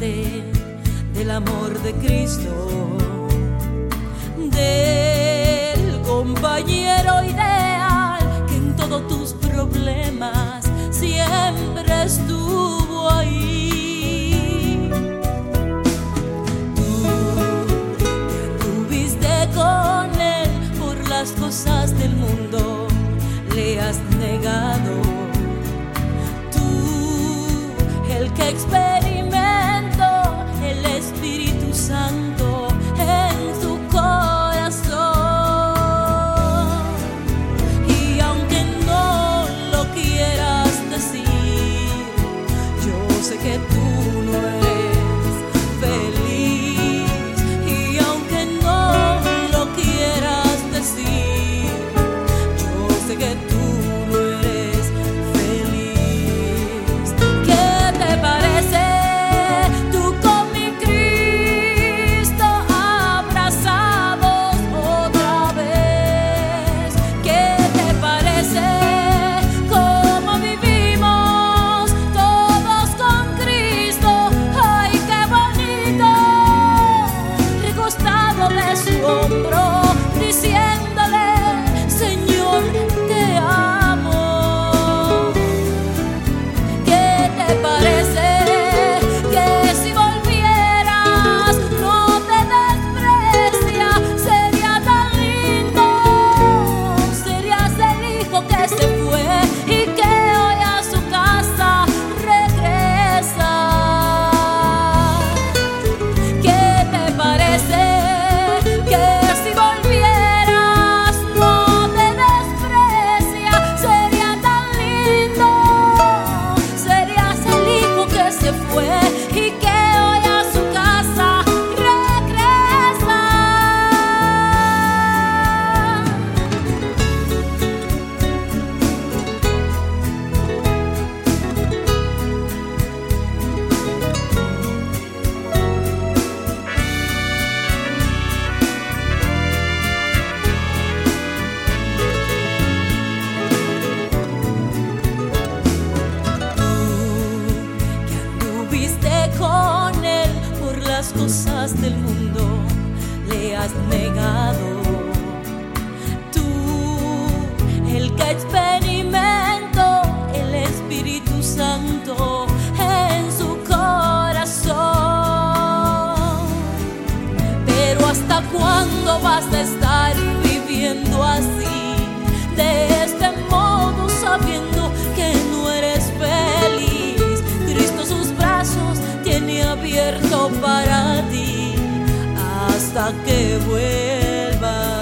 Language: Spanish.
del amor de Cristo, del compañero ideal que en todos tus problemas siempre estuvo ahí. Tú tuviste con él por las cosas del mundo, le has negado. Tú, el que experimenta cosas del mundo le has negado. Tú, el que experimento el Espíritu Santo en su corazón. Pero hasta cuándo vas a estar? vuelva.